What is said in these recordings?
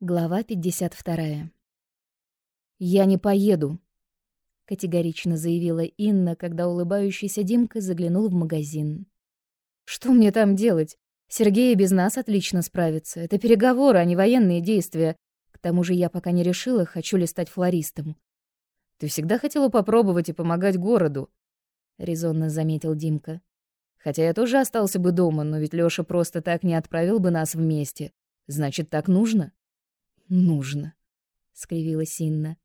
Глава 52. «Я не поеду», — категорично заявила Инна, когда улыбающийся Димка заглянул в магазин. «Что мне там делать? Сергей без нас отлично справится. Это переговоры, а не военные действия. К тому же я пока не решила, хочу ли стать флористом». «Ты всегда хотела попробовать и помогать городу», — резонно заметил Димка. «Хотя я тоже остался бы дома, но ведь Лёша просто так не отправил бы нас вместе. Значит, так нужно?» Нужно, скривилась Инна.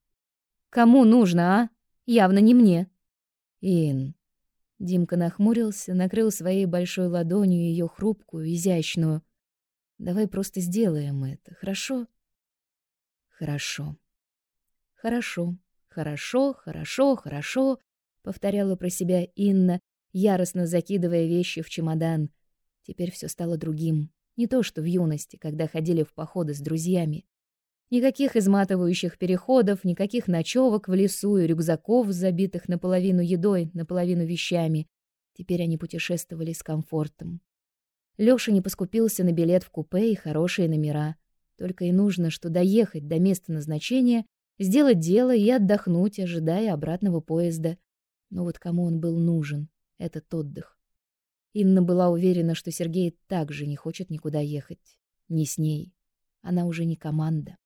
Кому нужно, а? Явно не мне. Ин. Димка нахмурился, накрыл своей большой ладонью ее хрупкую, изящную. Давай просто сделаем это, хорошо? Хорошо. Хорошо. Хорошо, хорошо, хорошо, повторяла про себя Инна, яростно закидывая вещи в чемодан. Теперь все стало другим. Не то, что в юности, когда ходили в походы с друзьями. Никаких изматывающих переходов, никаких ночевок в лесу и рюкзаков, забитых наполовину едой, наполовину вещами. Теперь они путешествовали с комфортом. Лёша не поскупился на билет в купе и хорошие номера. Только и нужно, что доехать до места назначения, сделать дело и отдохнуть, ожидая обратного поезда. Но вот кому он был нужен, этот отдых? Инна была уверена, что Сергей также не хочет никуда ехать. Не с ней. Она уже не команда.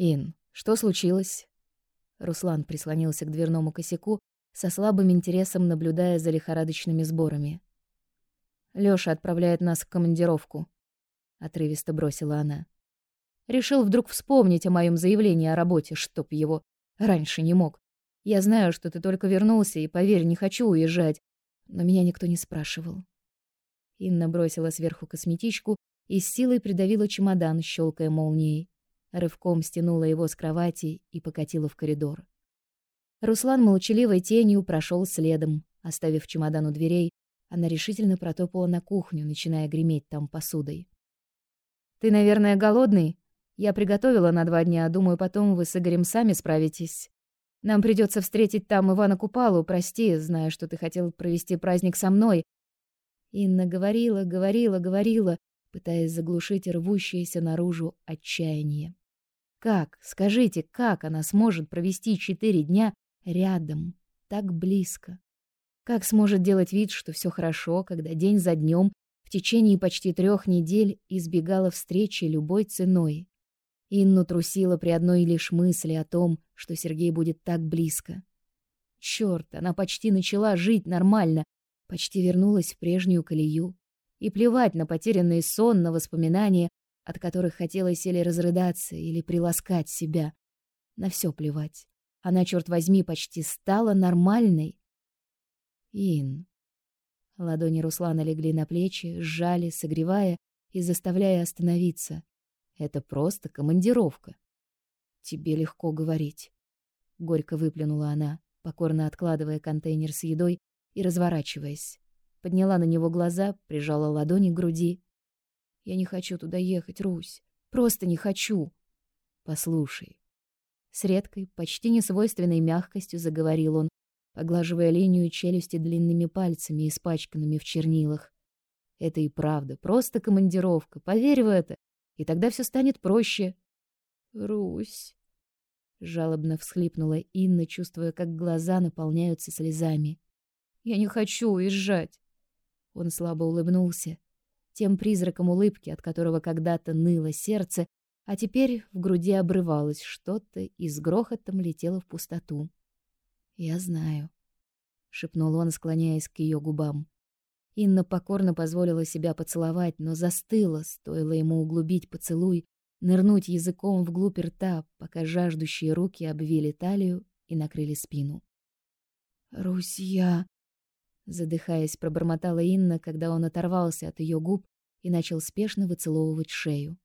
«Ин, что случилось?» Руслан прислонился к дверному косяку, со слабым интересом наблюдая за лихорадочными сборами. «Лёша отправляет нас в командировку», — отрывисто бросила она. «Решил вдруг вспомнить о моем заявлении о работе, чтоб его раньше не мог. Я знаю, что ты только вернулся, и, поверь, не хочу уезжать, но меня никто не спрашивал». Инна бросила сверху косметичку и с силой придавила чемодан, щелкая молнией рывком стянула его с кровати и покатила в коридор. Руслан молчаливой тенью прошел следом, оставив чемодан у дверей, она решительно протопала на кухню, начиная греметь там посудой. «Ты, наверное, голодный? Я приготовила на два дня, думаю, потом вы с Игорем сами справитесь. Нам придется встретить там Ивана Купалу, прости, знаю, что ты хотел провести праздник со мной». Инна говорила, говорила, говорила, пытаясь заглушить рвущееся наружу отчаяние. Как, скажите, как она сможет провести четыре дня рядом, так близко? Как сможет делать вид, что все хорошо, когда день за днем в течение почти трех недель избегала встречи любой ценой? Инну трусила при одной лишь мысли о том, что Сергей будет так близко. Черт, она почти начала жить нормально, почти вернулась в прежнюю колею. И плевать на потерянный сон, на воспоминания, от которых хотелось или разрыдаться, или приласкать себя. На все плевать. Она, черт возьми, почти стала нормальной. Ин. Ладони Руслана легли на плечи, сжали, согревая и заставляя остановиться. Это просто командировка. Тебе легко говорить. Горько выплюнула она, покорно откладывая контейнер с едой и разворачиваясь. Подняла на него глаза, прижала ладони к груди я не хочу туда ехать, Русь. Просто не хочу. Послушай. С редкой, почти несвойственной мягкостью заговорил он, поглаживая линию челюсти длинными пальцами, испачканными в чернилах. Это и правда, просто командировка, поверь в это, и тогда все станет проще. Русь. Жалобно всхлипнула Инна, чувствуя, как глаза наполняются слезами. Я не хочу уезжать. Он слабо улыбнулся, тем призраком улыбки, от которого когда-то ныло сердце, а теперь в груди обрывалось что-то и с грохотом летело в пустоту. «Я знаю», — шепнул он, склоняясь к ее губам. Инна покорно позволила себя поцеловать, но застыла, стоило ему углубить поцелуй, нырнуть языком вглубь рта, пока жаждущие руки обвили талию и накрыли спину. «Русья!» Задыхаясь, пробормотала Инна, когда он оторвался от ее губ и начал спешно выцеловывать шею.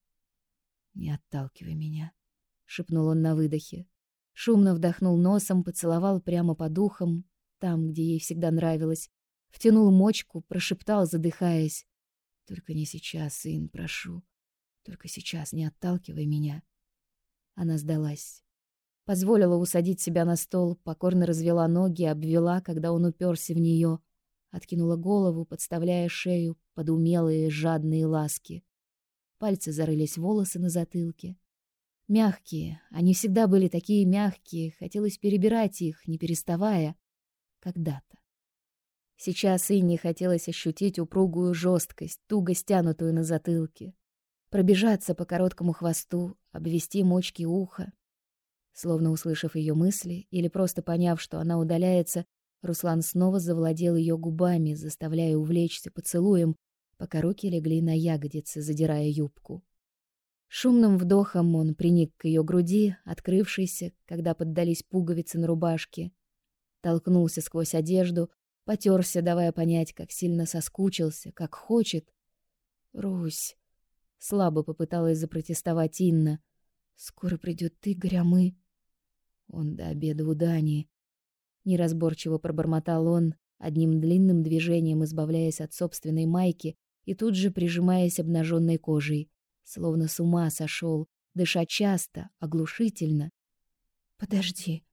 «Не отталкивай меня», — шепнул он на выдохе. Шумно вдохнул носом, поцеловал прямо по духам, там, где ей всегда нравилось, втянул мочку, прошептал, задыхаясь. «Только не сейчас, сын, прошу. Только сейчас не отталкивай меня». Она сдалась. Позволила усадить себя на стол, покорно развела ноги, обвела, когда он уперся в нее — Откинула голову, подставляя шею под умелые жадные ласки. Пальцы зарылись в волосы на затылке. Мягкие, они всегда были такие мягкие, хотелось перебирать их, не переставая. Когда-то. Сейчас Инне хотелось ощутить упругую жесткость, туго стянутую на затылке, пробежаться по короткому хвосту, обвести мочки уха. Словно услышав ее мысли или просто поняв, что она удаляется, Руслан снова завладел ее губами, заставляя увлечься поцелуем, пока руки легли на ягодицы, задирая юбку. Шумным вдохом он приник к ее груди, открывшейся, когда поддались пуговицы на рубашке, толкнулся сквозь одежду, потерся, давая понять, как сильно соскучился, как хочет. «Русь!» — слабо попыталась запротестовать Инна. «Скоро придет Игорь, а мы...» Он до обеда у Дани. Неразборчиво пробормотал он, одним длинным движением избавляясь от собственной майки и тут же прижимаясь обнаженной кожей, словно с ума сошел, дыша часто, оглушительно. «Подожди»,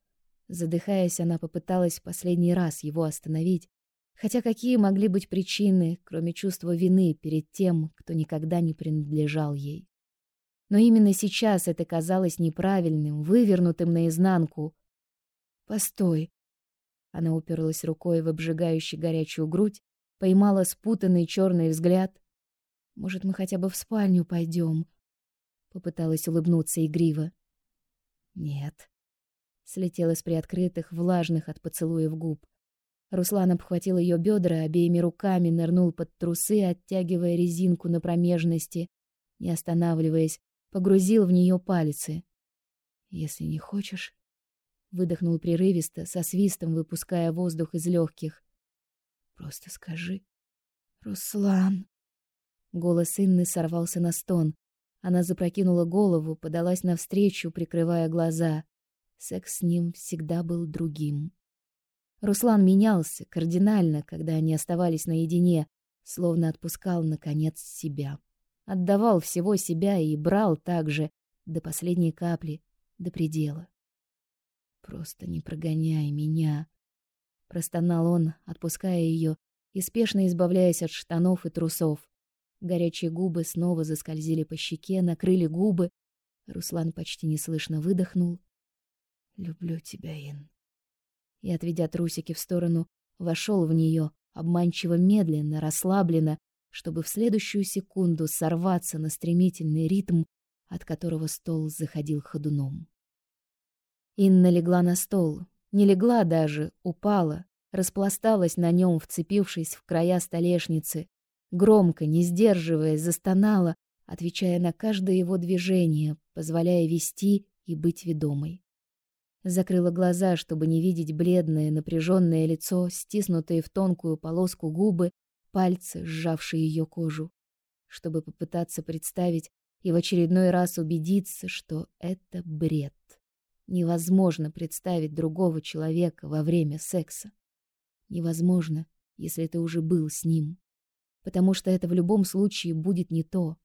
Задыхаясь, она попыталась последний раз его остановить, хотя какие могли быть причины, кроме чувства вины перед тем, кто никогда не принадлежал ей. Но именно сейчас это казалось неправильным, вывернутым наизнанку. «Постой!» Она уперлась рукой в обжигающую горячую грудь, поймала спутанный черный взгляд. «Может, мы хотя бы в спальню пойдем?» Попыталась улыбнуться игриво. «Нет», слетела с приоткрытых, влажных от поцелуев губ. Руслан обхватил ее бедра обеими руками, нырнул под трусы, оттягивая резинку на промежности, не останавливаясь, погрузил в нее пальцы. Если не хочешь, выдохнул прерывисто, со свистом выпуская воздух из легких. Просто скажи. Руслан. Голос Инны сорвался на стон. Она запрокинула голову, подалась навстречу, прикрывая глаза. Секс с ним всегда был другим. Руслан менялся кардинально, когда они оставались наедине, словно отпускал, наконец, себя. Отдавал всего себя и брал также, до последней капли, до предела. «Просто не прогоняй меня», — простонал он, отпуская ее и спешно избавляясь от штанов и трусов. Горячие губы снова заскользили по щеке, накрыли губы. Руслан почти неслышно выдохнул Люблю тебя, Ин. И, отведя трусики в сторону, вошел в нее, обманчиво медленно, расслабленно, чтобы в следующую секунду сорваться на стремительный ритм, от которого стол заходил ходуном. Инна легла на стол, не легла даже, упала, распласталась на нем, вцепившись в края столешницы, громко, не сдерживаясь, застонала, отвечая на каждое его движение, позволяя вести и быть ведомой. Закрыла глаза, чтобы не видеть бледное, напряженное лицо, стиснутые в тонкую полоску губы, пальцы, сжавшие ее кожу, чтобы попытаться представить и в очередной раз убедиться, что это бред. Невозможно представить другого человека во время секса. Невозможно, если ты уже был с ним. Потому что это в любом случае будет не то.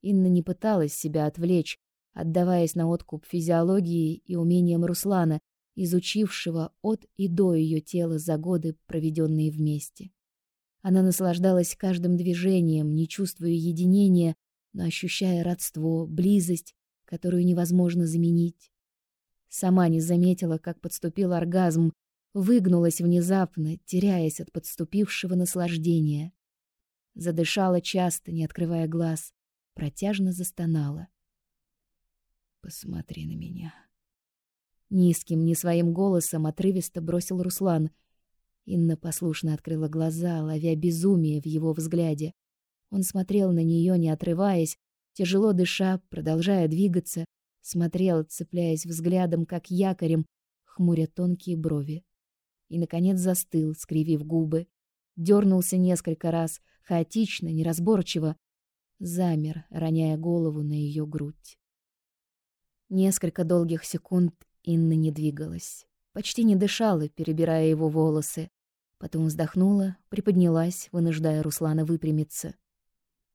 Инна не пыталась себя отвлечь, отдаваясь на откуп физиологии и умениям Руслана, изучившего от и до ее тела за годы, проведенные вместе. Она наслаждалась каждым движением, не чувствуя единения, но ощущая родство, близость, которую невозможно заменить. Сама не заметила, как подступил оргазм, выгнулась внезапно, теряясь от подступившего наслаждения. Задышала часто, не открывая глаз, протяжно застонала. Посмотри на меня. Низким, не своим голосом отрывисто бросил Руслан. Инна послушно открыла глаза, ловя безумие в его взгляде. Он смотрел на нее, не отрываясь, тяжело дыша, продолжая двигаться, смотрел, цепляясь взглядом, как якорем, хмуря тонкие брови. И, наконец, застыл, скривив губы. Дернулся несколько раз, хаотично, неразборчиво. Замер, роняя голову на ее грудь. Несколько долгих секунд Инна не двигалась, почти не дышала, перебирая его волосы. Потом вздохнула, приподнялась, вынуждая Руслана выпрямиться.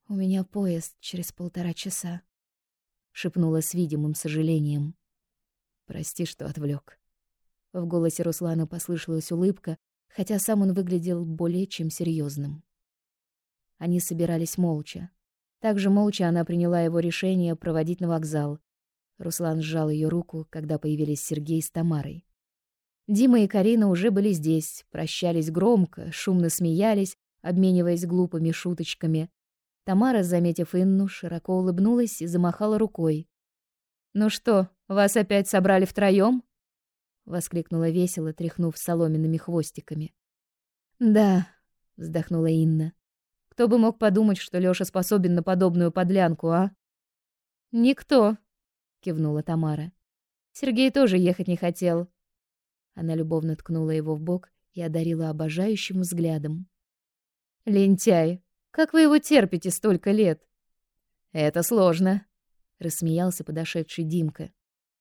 «У меня поезд через полтора часа», — шепнула с видимым сожалением. «Прости, что отвлек. В голосе Руслана послышалась улыбка, хотя сам он выглядел более чем серьезным. Они собирались молча. Также молча она приняла его решение проводить на вокзал, Руслан сжал ее руку, когда появились Сергей с Тамарой. Дима и Карина уже были здесь, прощались громко, шумно смеялись, обмениваясь глупыми шуточками. Тамара, заметив Инну, широко улыбнулась и замахала рукой. «Ну что, вас опять собрали втроем? воскликнула весело, тряхнув соломенными хвостиками. «Да», — вздохнула Инна. «Кто бы мог подумать, что Лёша способен на подобную подлянку, а?» «Никто», — кивнула Тамара. «Сергей тоже ехать не хотел». Она любовно ткнула его в бок и одарила обожающим взглядом. «Лентяй! Как вы его терпите столько лет?» «Это сложно», — рассмеялся подошедший Димка.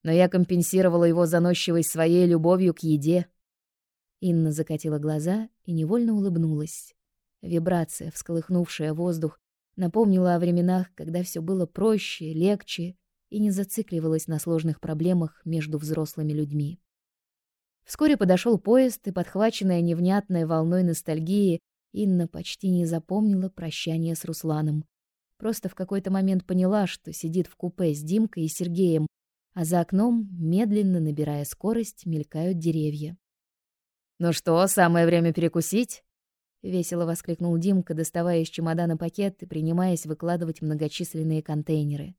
«Но я компенсировала его заносчивость своей любовью к еде». Инна закатила глаза и невольно улыбнулась. Вибрация, всколыхнувшая воздух, напомнила о временах, когда все было проще, легче и не зацикливалась на сложных проблемах между взрослыми людьми. Вскоре подошел поезд, и, подхваченная невнятной волной ностальгии, Инна почти не запомнила прощание с Русланом. Просто в какой-то момент поняла, что сидит в купе с Димкой и Сергеем, а за окном, медленно набирая скорость, мелькают деревья. «Ну что, самое время перекусить?» — весело воскликнул Димка, доставая из чемодана пакет и принимаясь выкладывать многочисленные контейнеры.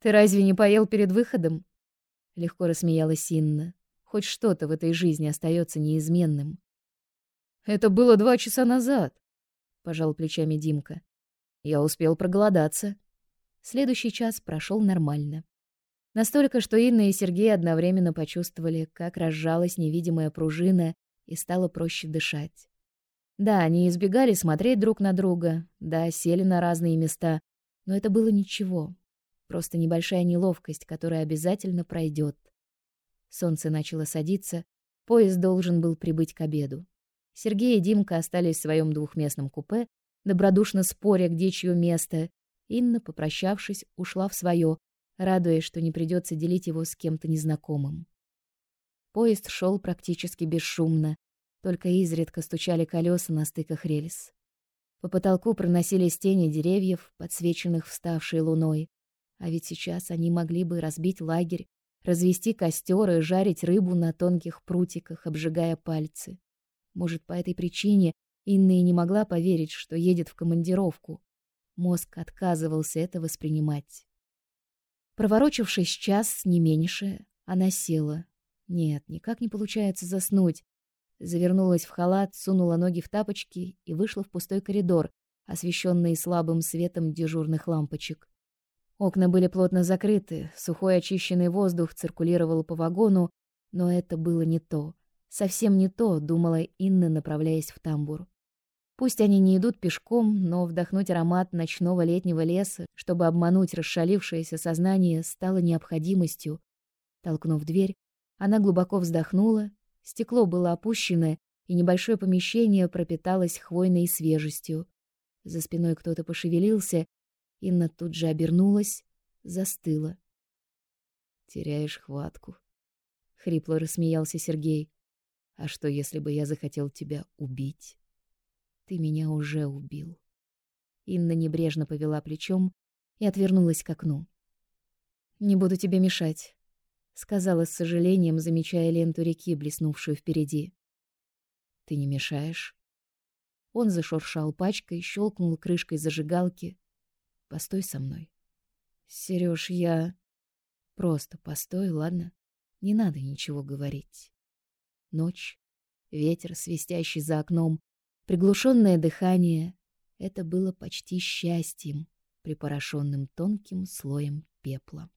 «Ты разве не поел перед выходом?» — легко рассмеялась Инна. «Хоть что-то в этой жизни остается неизменным». «Это было два часа назад», — пожал плечами Димка. «Я успел проголодаться». Следующий час прошел нормально. Настолько, что Инна и Сергей одновременно почувствовали, как разжалась невидимая пружина и стало проще дышать. Да, они избегали смотреть друг на друга, да, сели на разные места, но это было ничего. Просто небольшая неловкость, которая обязательно пройдет. Солнце начало садиться, поезд должен был прибыть к обеду. Сергей и Димка остались в своем двухместном купе, добродушно споря, где чье место. Инна, попрощавшись, ушла в свое, радуясь, что не придется делить его с кем-то незнакомым. Поезд шел практически бесшумно, только изредка стучали колеса на стыках рельс. По потолку проносились тени деревьев, подсвеченных вставшей луной. А ведь сейчас они могли бы разбить лагерь, развести костер и жарить рыбу на тонких прутиках, обжигая пальцы. Может, по этой причине Инна и не могла поверить, что едет в командировку. Мозг отказывался это воспринимать. Проворочившись час, не меньше, она села. Нет, никак не получается заснуть. Завернулась в халат, сунула ноги в тапочки и вышла в пустой коридор, освещенный слабым светом дежурных лампочек. Окна были плотно закрыты, сухой очищенный воздух циркулировал по вагону, но это было не то. Совсем не то, думала Инна, направляясь в тамбур. Пусть они не идут пешком, но вдохнуть аромат ночного летнего леса, чтобы обмануть расшалившееся сознание, стало необходимостью. Толкнув дверь, она глубоко вздохнула, стекло было опущено, и небольшое помещение пропиталось хвойной свежестью. За спиной кто-то пошевелился, Инна тут же обернулась, застыла. «Теряешь хватку», — хрипло рассмеялся Сергей. «А что, если бы я захотел тебя убить?» Ты меня уже убил. Инна небрежно повела плечом и отвернулась к окну. Не буду тебе мешать, сказала с сожалением, замечая ленту реки, блеснувшую впереди. Ты не мешаешь? Он зашуршал пачкой, щелкнул крышкой зажигалки. Постой со мной. Серёж, я просто постой, ладно? Не надо ничего говорить. Ночь, ветер, свистящий за окном, Приглушенное дыхание — это было почти счастьем, припорошенным тонким слоем пепла.